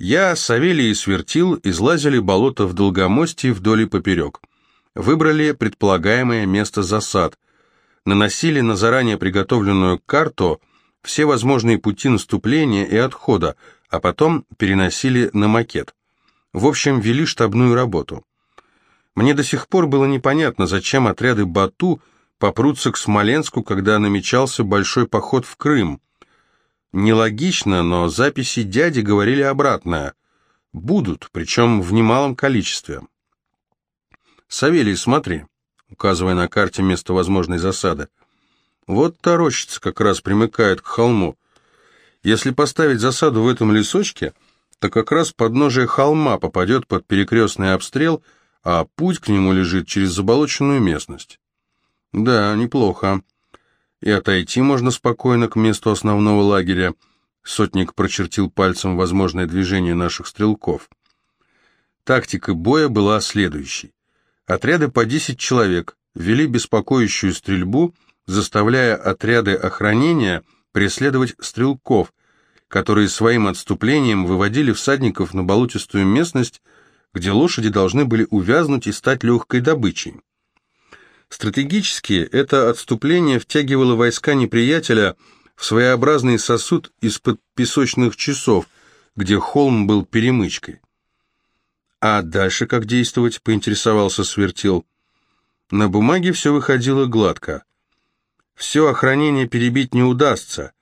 Я, Савелий и Свертил излазили болото в Долгомосте вдоль и поперек. Выбрали предполагаемое место засад. Наносили на заранее приготовленную карту все возможные пути наступления и отхода, а потом переносили на макет. В общем, вели штабную работу. Мне до сих пор было непонятно, зачем отряды Бату попрутся к Смоленску, когда намечался большой поход в Крым. Нелогично, но записи дяди говорили обратное. Будут, причем в немалом количестве. «Савелий, смотри», указывая на карте место возможной засады. «Вот та рощица как раз примыкает к холму. Если поставить засаду в этом лесочке, то как раз подножие холма попадет под перекрестный обстрел, а путь к нему лежит через заболоченную местность». «Да, неплохо. И отойти можно спокойно к месту основного лагеря». Сотник прочертил пальцем возможное движение наших стрелков. Тактика боя была следующей. Отряды по 10 человек вели беспокоящую стрельбу, заставляя отряды охранения преследовать стрелков, которые своим отступлением выводили всадников на болотистую местность, где лошади должны были увязнуть и стать легкой добычей. Стратегически это отступление втягивало войска неприятеля в своеобразный сосуд из-под песочных часов, где холм был перемычкой. А дальше как действовать, поинтересовался Свертил. На бумаге все выходило гладко. Все охранение перебить не удастся.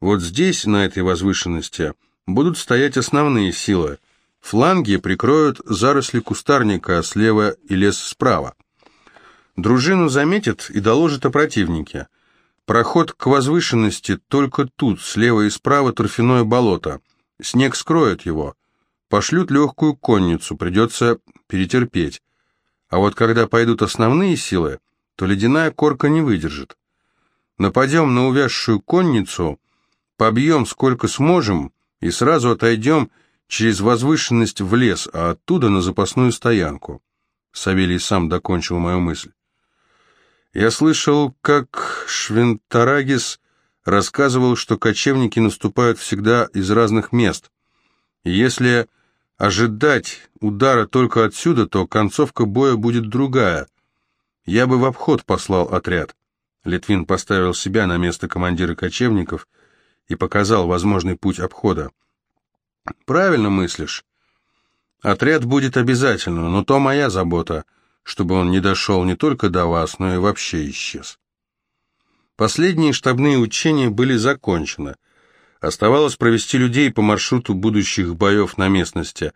Вот здесь, на этой возвышенности, будут стоять основные силы. Фланги прикроют заросли кустарника слева и лес справа. Дружину заметят и доложат о противнике. Проход к возвышенности только тут, слева и справа торфяное болото. Снег скроет его. Пошлют легкую конницу, придется перетерпеть. А вот когда пойдут основные силы, то ледяная корка не выдержит. Нападем на увязшую конницу, побьем сколько сможем и сразу отойдем через возвышенность в лес, а оттуда на запасную стоянку. Савелий сам докончил мою мысль. Я слышал, как Швентарагис рассказывал, что кочевники наступают всегда из разных мест. И если ожидать удара только отсюда, то концовка боя будет другая. Я бы в обход послал отряд. Литвин поставил себя на место командира кочевников и показал возможный путь обхода. Правильно мыслишь. Отряд будет обязательно, но то моя забота — чтобы он не дошел не только до вас, но и вообще исчез. Последние штабные учения были закончены. Оставалось провести людей по маршруту будущих боев на местности.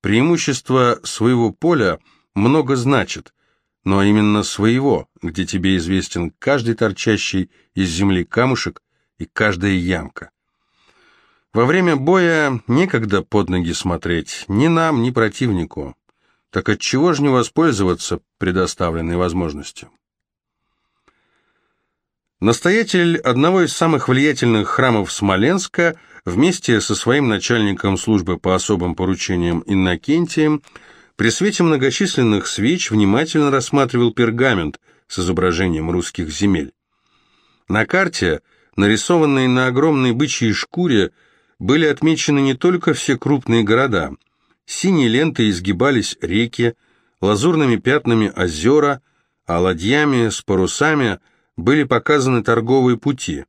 Преимущество своего поля много значит, но именно своего, где тебе известен каждый торчащий из земли камушек и каждая ямка. Во время боя некогда под ноги смотреть ни нам, ни противнику. Так отчего же не воспользоваться предоставленной возможностью? Настоятель одного из самых влиятельных храмов Смоленска вместе со своим начальником службы по особым поручениям Иннокентием при свете многочисленных свеч внимательно рассматривал пергамент с изображением русских земель. На карте, нарисованной на огромной бычьей шкуре, были отмечены не только все крупные города – Синей лентой изгибались реки, лазурными пятнами озера, а ладьями с парусами были показаны торговые пути.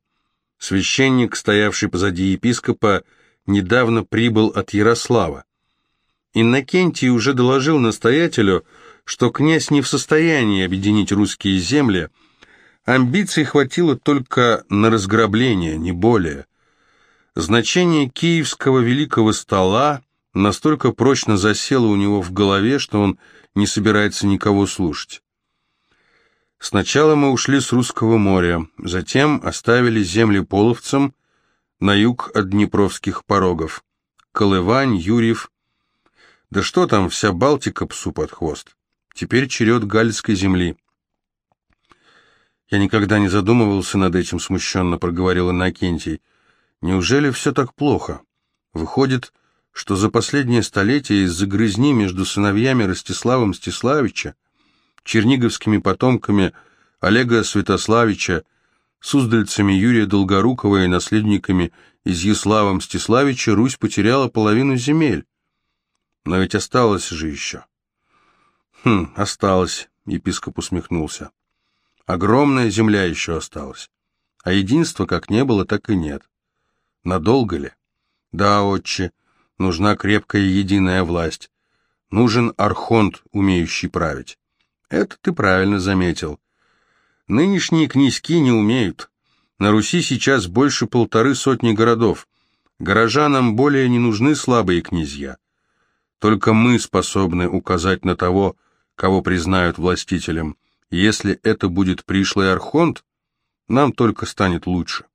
Священник, стоявший позади епископа, недавно прибыл от Ярослава. Иннокентий уже доложил настоятелю, что князь не в состоянии объединить русские земли, амбиций хватило только на разграбление, не более. Значение киевского великого стола настолько прочно засело у него в голове, что он не собирается никого слушать. Сначала мы ушли с Русского моря, затем оставили земли половцам на юг от Днепровских порогов. Колывань, Юрьев. Да что там, вся Балтика псу под хвост. Теперь черед Галицкой земли. Я никогда не задумывался над этим, смущенно проговорил Иннокентий. Неужели все так плохо? Выходит, что за последнее столетие из-за грызни между сыновьями Ростислава Мстиславича, черниговскими потомками Олега Святославича, суздальцами Юрия Долгорукова и наследниками Изъяслава Мстиславича Русь потеряла половину земель. Но ведь осталось же еще. Хм, осталось, епископ усмехнулся. Огромная земля еще осталась. А единства как не было, так и нет. Надолго ли? Да, отче, нужна крепкая единая власть. Нужен архонт, умеющий править. Это ты правильно заметил. Нынешние князьки не умеют. На Руси сейчас больше полторы сотни городов. Горожанам более не нужны слабые князья. Только мы способны указать на того, кого признают властителем. Если это будет пришлый архонт, нам только станет лучше.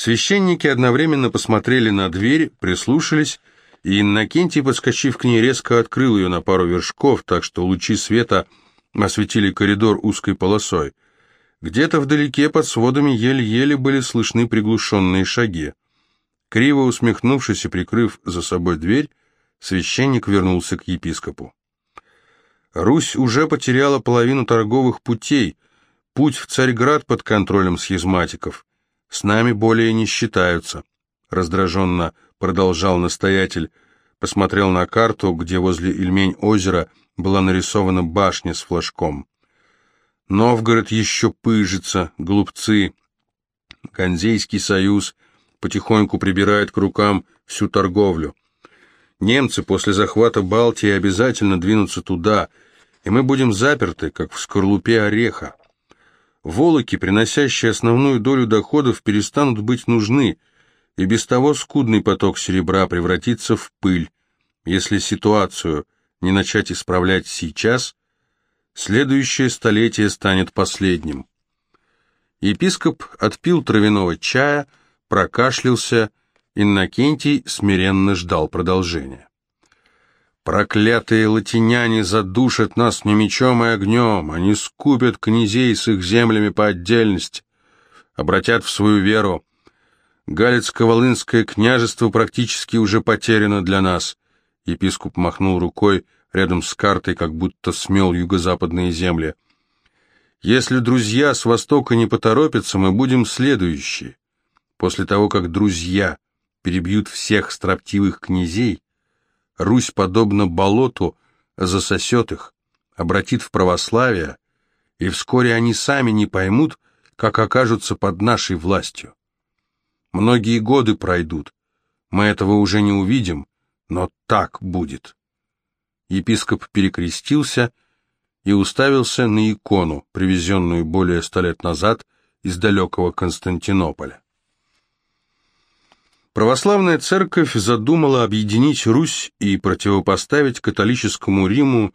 Священники одновременно посмотрели на дверь, прислушались, и Иннокентий, подскочив к ней, резко открыл ее на пару вершков, так что лучи света осветили коридор узкой полосой. Где-то вдалеке под сводами еле-еле были слышны приглушенные шаги. Криво усмехнувшись и прикрыв за собой дверь, священник вернулся к епископу. Русь уже потеряла половину торговых путей, путь в Царьград под контролем схизматиков. С нами более не считаются, раздраженно продолжал настоятель, посмотрел на карту, где возле Ильмень озера была нарисована башня с флажком. Новгород еще пыжится, глупцы. Ганзейский союз потихоньку прибирает к рукам всю торговлю. Немцы после захвата Балтии обязательно двинутся туда, и мы будем заперты, как в скорлупе ореха. Волоки, приносящие основную долю доходов, перестанут быть нужны, и без того скудный поток серебра превратится в пыль. Если ситуацию не начать исправлять сейчас, следующее столетие станет последним. Епископ отпил травяного чая, прокашлялся Иннокентий смиренно ждал продолжения. «Проклятые латиняне задушат нас не мечом и огнем, они скупят князей с их землями по отдельности, обратят в свою веру. Галицко-Волынское княжество практически уже потеряно для нас». Епископ махнул рукой рядом с картой, как будто смел юго-западные земли. «Если друзья с востока не поторопятся, мы будем следующие. После того, как друзья перебьют всех строптивых князей, Русь, подобно болоту, засосет их, обратит в православие, и вскоре они сами не поймут, как окажутся под нашей властью. Многие годы пройдут, мы этого уже не увидим, но так будет. Епископ перекрестился и уставился на икону, привезенную более ста лет назад из далекого Константинополя. Православная церковь задумала объединить Русь и противопоставить католическому Риму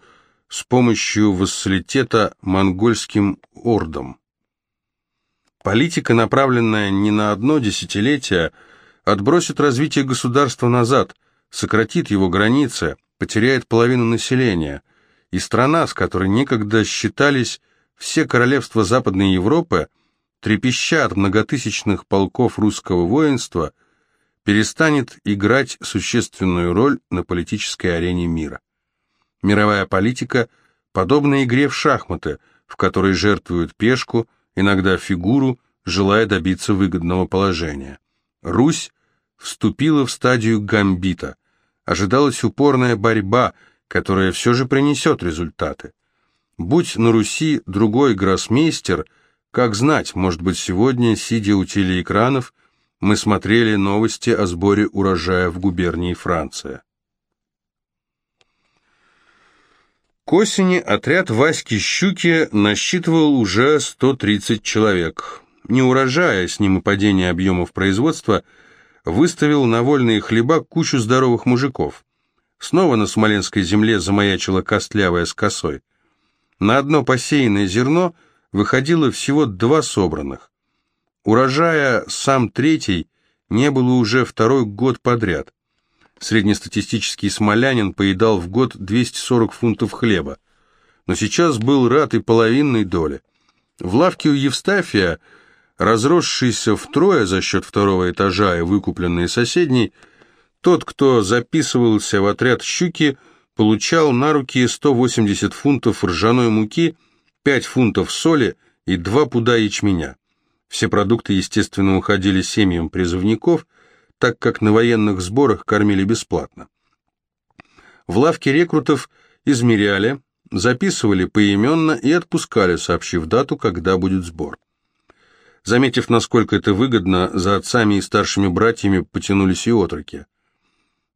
с помощью вассалитета монгольским ордам. Политика, направленная не на одно десятилетие, отбросит развитие государства назад, сократит его границы, потеряет половину населения, и страна, с которой некогда считались все королевства Западной Европы, трепеща от многотысячных полков русского воинства – перестанет играть существенную роль на политической арене мира. Мировая политика подобна игре в шахматы, в которой жертвуют пешку, иногда фигуру, желая добиться выгодного положения. Русь вступила в стадию гамбита. Ожидалась упорная борьба, которая все же принесет результаты. Будь на Руси другой гроссмейстер, как знать, может быть, сегодня, сидя у телеэкранов, мы смотрели новости о сборе урожая в губернии Франция. К осени отряд Васьки Щуки насчитывал уже 130 человек. Не урожая, с ним и падение объемов производства, выставил на вольные хлеба кучу здоровых мужиков. Снова на смоленской земле замаячила костлявая с косой. На одно посеянное зерно выходило всего два собранных. Урожая сам третий не было уже второй год подряд. Среднестатистический смолянин поедал в год 240 фунтов хлеба. Но сейчас был рад и половинной доли. В лавке у Евстафия, разросшийся втрое за счет второго этажа и выкупленный соседней, тот, кто записывался в отряд «Щуки», получал на руки 180 фунтов ржаной муки, 5 фунтов соли и 2 пуда ячменя. Все продукты, естественно, уходили семьям призывников, так как на военных сборах кормили бесплатно. В лавке рекрутов измеряли, записывали поименно и отпускали, сообщив дату, когда будет сбор. Заметив, насколько это выгодно, за отцами и старшими братьями потянулись и отроки.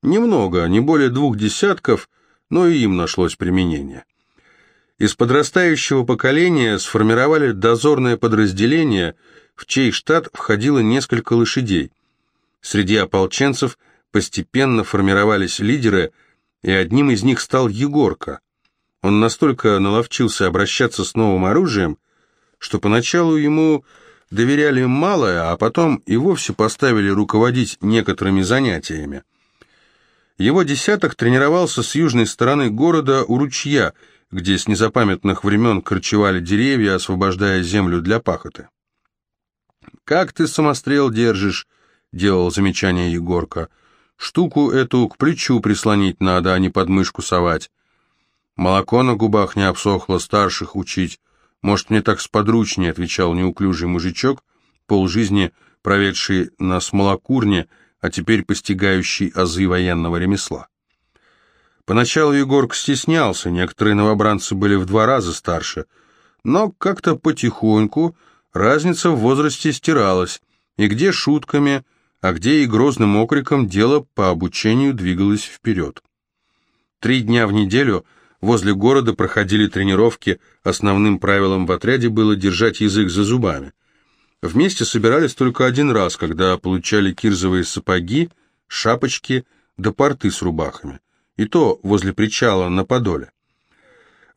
Немного, не более двух десятков, но и им нашлось применение. Из подрастающего поколения сформировали дозорное подразделение, в чей штат входило несколько лошадей. Среди ополченцев постепенно формировались лидеры, и одним из них стал Егорка. Он настолько наловчился обращаться с новым оружием, что поначалу ему доверяли малое, а потом и вовсе поставили руководить некоторыми занятиями. Его десяток тренировался с южной стороны города у ручья, где с незапамятных времен корчевали деревья, освобождая землю для пахоты. «Как ты самострел держишь?» — делал замечание Егорка. «Штуку эту к плечу прислонить надо, а не под мышку совать. Молоко на губах не обсохло, старших учить. «Может, мне так сподручнее», — отвечал неуклюжий мужичок, полжизни проведший на смолокурне, а теперь постигающий азы военного ремесла. Поначалу Егорк стеснялся, некоторые новобранцы были в два раза старше, но как-то потихоньку разница в возрасте стиралась, и где шутками, а где и грозным окриком дело по обучению двигалось вперед. Три дня в неделю — Возле города проходили тренировки, основным правилом в отряде было держать язык за зубами. Вместе собирались только один раз, когда получали кирзовые сапоги, шапочки да порты с рубахами. И то возле причала на Подоле.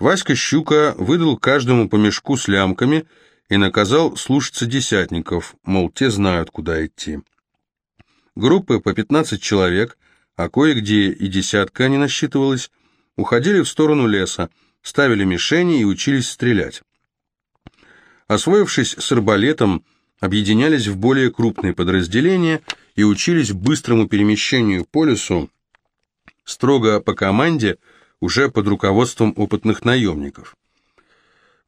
Васька Щука выдал каждому по мешку с лямками и наказал слушаться десятников, мол, те знают, куда идти. Группы по 15 человек, а кое-где и десятка не насчитывалось, уходили в сторону леса, ставили мишени и учились стрелять. Освоившись с арбалетом, объединялись в более крупные подразделения и учились быстрому перемещению по лесу, строго по команде, уже под руководством опытных наемников.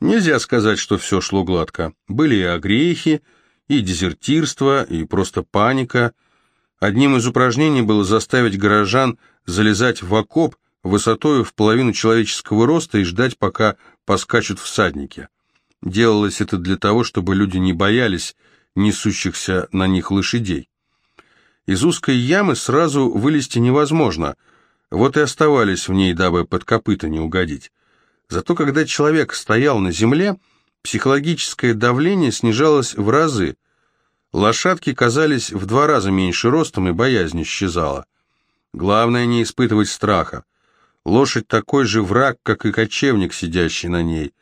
Нельзя сказать, что все шло гладко. Были и огрехи, и дезертирство, и просто паника. Одним из упражнений было заставить горожан залезать в окоп высотою в половину человеческого роста и ждать, пока поскачут всадники. Делалось это для того, чтобы люди не боялись несущихся на них лошадей. Из узкой ямы сразу вылезти невозможно, вот и оставались в ней, дабы под копыта не угодить. Зато когда человек стоял на земле, психологическое давление снижалось в разы. Лошадки казались в два раза меньше ростом, и боязнь исчезала. Главное не испытывать страха. Лошадь такой же враг, как и кочевник, сидящий на ней.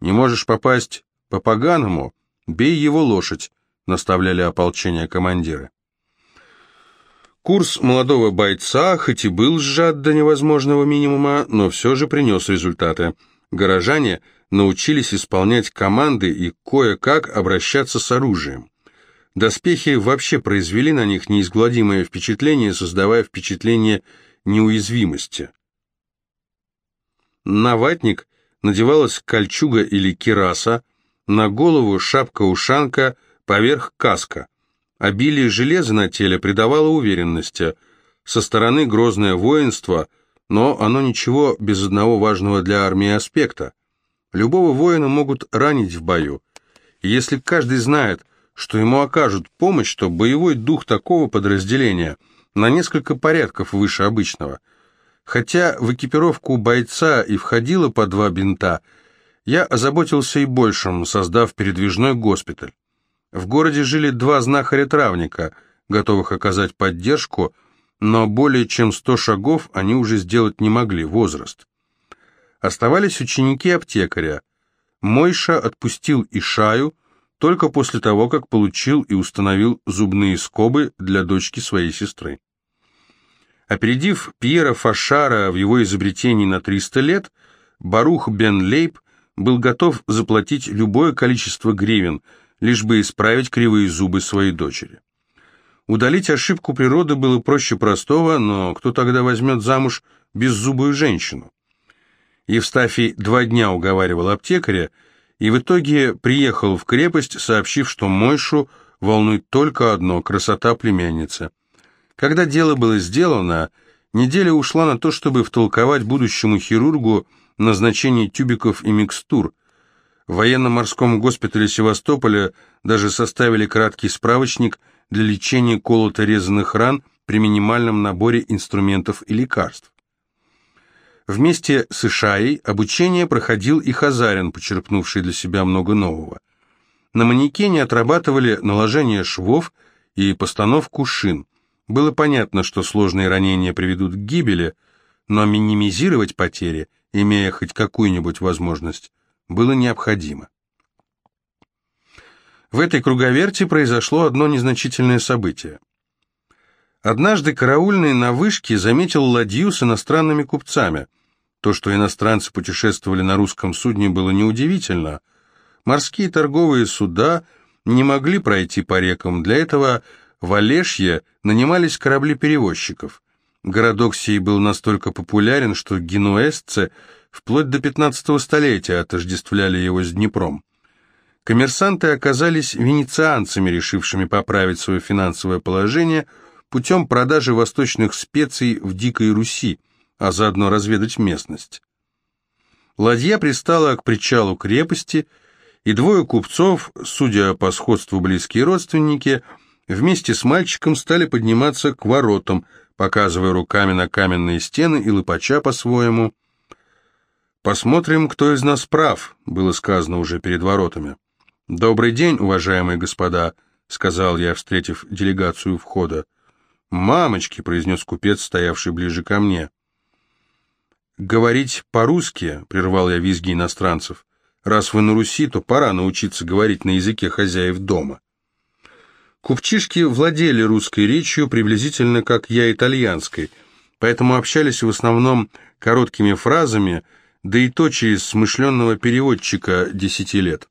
Не можешь попасть по-поганому, бей его лошадь, наставляли ополчение командиры. Курс молодого бойца, хоть и был сжат до невозможного минимума, но все же принес результаты. Горожане научились исполнять команды и кое-как обращаться с оружием. Доспехи вообще произвели на них неизгладимое впечатление, создавая впечатление неуязвимости. На ватник надевалась кольчуга или кираса, на голову шапка-ушанка, поверх каска. Обилие железа на теле придавало уверенности. Со стороны грозное воинство, но оно ничего без одного важного для армии аспекта. Любого воина могут ранить в бою. И если каждый знает, что ему окажут помощь, то боевой дух такого подразделения на несколько порядков выше обычного – Хотя в экипировку бойца и входило по два бинта, я озаботился и большим, создав передвижной госпиталь. В городе жили два знахаря-травника, готовых оказать поддержку, но более чем сто шагов они уже сделать не могли, возраст. Оставались ученики аптекаря. Мойша отпустил Ишаю только после того, как получил и установил зубные скобы для дочки своей сестры. Опередив Пьера Фашара в его изобретении на 300 лет, Барух бен Лейб был готов заплатить любое количество гривен, лишь бы исправить кривые зубы своей дочери. Удалить ошибку природы было проще простого, но кто тогда возьмет замуж беззубую женщину? Евстафий два дня уговаривал аптекаря, и в итоге приехал в крепость, сообщив, что Мойшу волнует только одно – красота племянницы. Когда дело было сделано, Неделя ушла на то, чтобы втолковать будущему хирургу назначение тюбиков и микстур. В военно-морском госпитале Севастополя даже составили краткий справочник для лечения колото-резанных ран при минимальном наборе инструментов и лекарств. Вместе с Ишаей обучение проходил и Хазарин, почерпнувший для себя много нового. На манекене отрабатывали наложение швов и постановку шин. Было понятно, что сложные ранения приведут к гибели, но минимизировать потери, имея хоть какую-нибудь возможность, было необходимо. В этой круговерти произошло одно незначительное событие. Однажды караульный на вышке заметил ладью с иностранными купцами. То, что иностранцы путешествовали на русском судне, было неудивительно. Морские торговые суда не могли пройти по рекам. Для этого в Олешье нанимались корабли-перевозчиков. Городок сей был настолько популярен, что генуэзцы вплоть до 15 столетия отождествляли его с Днепром. Коммерсанты оказались венецианцами, решившими поправить свое финансовое положение путем продажи восточных специй в Дикой Руси, а заодно разведать местность. Ладья пристала к причалу крепости, и двое купцов, судя по сходству близкие родственники, вместе с мальчиком стали подниматься к воротам, показывая руками на каменные стены и лопача по-своему. «Посмотрим, кто из нас прав», — было сказано уже перед воротами. «Добрый день, уважаемые господа», — сказал я, встретив делегацию входа. «Мамочки», — произнес купец, стоявший ближе ко мне. «Говорить по-русски», — прервал я визги иностранцев. «Раз вы на Руси, то пора научиться говорить на языке хозяев дома». Купчишки владели русской речью приблизительно как я итальянской, поэтому общались в основном короткими фразами, да и то через смышленного переводчика десяти лет.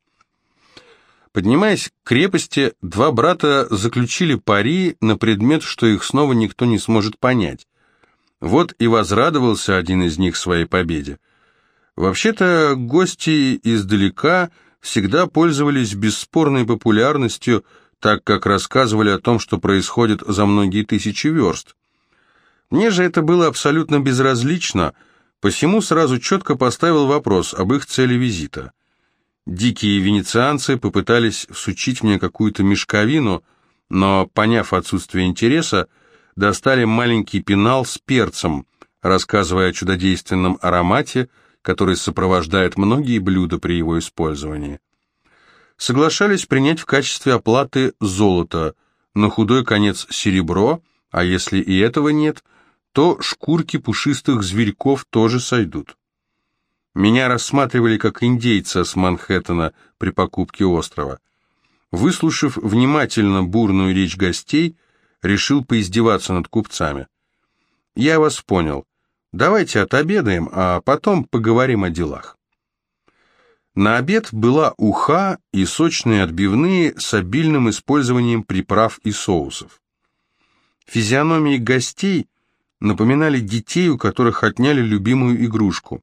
Поднимаясь к крепости, два брата заключили пари на предмет, что их снова никто не сможет понять. Вот и возрадовался один из них своей победе. Вообще-то гости издалека всегда пользовались бесспорной популярностью, так как рассказывали о том, что происходит за многие тысячи верст. Мне же это было абсолютно безразлично, посему сразу четко поставил вопрос об их цели визита. Дикие венецианцы попытались всучить мне какую-то мешковину, но, поняв отсутствие интереса, достали маленький пенал с перцем, рассказывая о чудодейственном аромате, который сопровождает многие блюда при его использовании. Соглашались принять в качестве оплаты золото, на худой конец серебро, а если и этого нет, то шкурки пушистых зверьков тоже сойдут. Меня рассматривали как индейца с Манхэттена при покупке острова. Выслушав внимательно бурную речь гостей, решил поиздеваться над купцами. «Я вас понял. Давайте отобедаем, а потом поговорим о делах». На обед была уха и сочные отбивные с обильным использованием приправ и соусов. Физиономии гостей напоминали детей, у которых отняли любимую игрушку.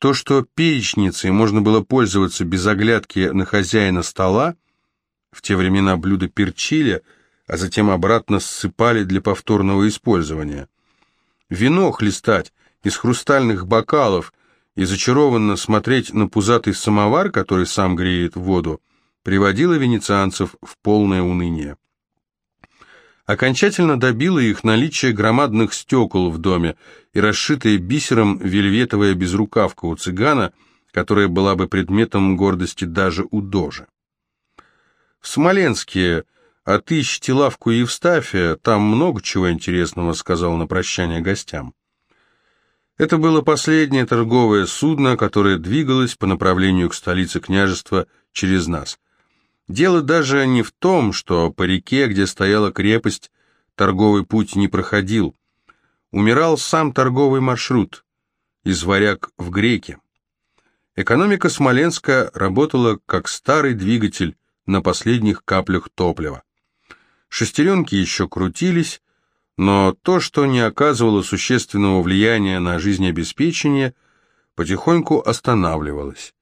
То, что перечницей можно было пользоваться без оглядки на хозяина стола, в те времена блюда перчили, а затем обратно ссыпали для повторного использования. Вино хлестать из хрустальных бокалов и зачарованно смотреть на пузатый самовар, который сам греет воду, приводило венецианцев в полное уныние окончательно добило их наличие громадных стекол в доме и расшитая бисером вельветовая безрукавка у цыгана, которая была бы предметом гордости даже у дожи. В Смоленске отыщите лавку Евстафия, там много чего интересного, сказал на прощание гостям. Это было последнее торговое судно, которое двигалось по направлению к столице княжества через нас – Дело даже не в том, что по реке, где стояла крепость, торговый путь не проходил. Умирал сам торговый маршрут, из варяг в греки. Экономика Смоленска работала как старый двигатель на последних каплях топлива. Шестеренки еще крутились, но то, что не оказывало существенного влияния на жизнеобеспечение, потихоньку останавливалось.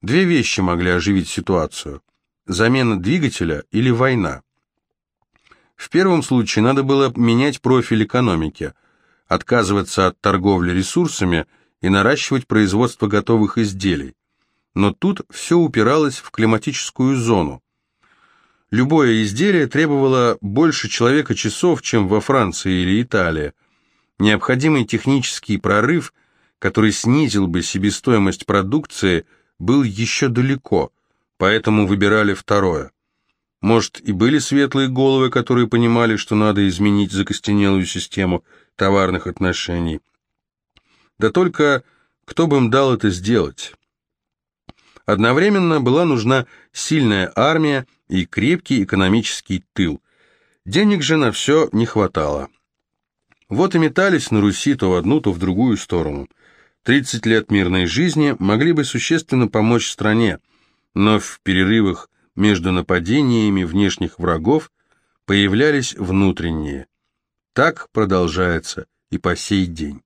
Две вещи могли оживить ситуацию замена двигателя или война. В первом случае надо было менять профиль экономики, отказываться от торговли ресурсами и наращивать производство готовых изделий. Но тут все упиралось в климатическую зону. Любое изделие требовало больше человека часов, чем во Франции или Италии. Необходимый технический прорыв, который снизил бы себестоимость продукции, был еще далеко, поэтому выбирали второе. Может, и были светлые головы, которые понимали, что надо изменить закостенелую систему товарных отношений. Да только кто бы им дал это сделать? Одновременно была нужна сильная армия и крепкий экономический тыл. Денег же на все не хватало. Вот и метались на Руси то в одну, то в другую сторону. 30 лет мирной жизни могли бы существенно помочь стране, но в перерывах между нападениями внешних врагов появлялись внутренние. Так продолжается и по сей день.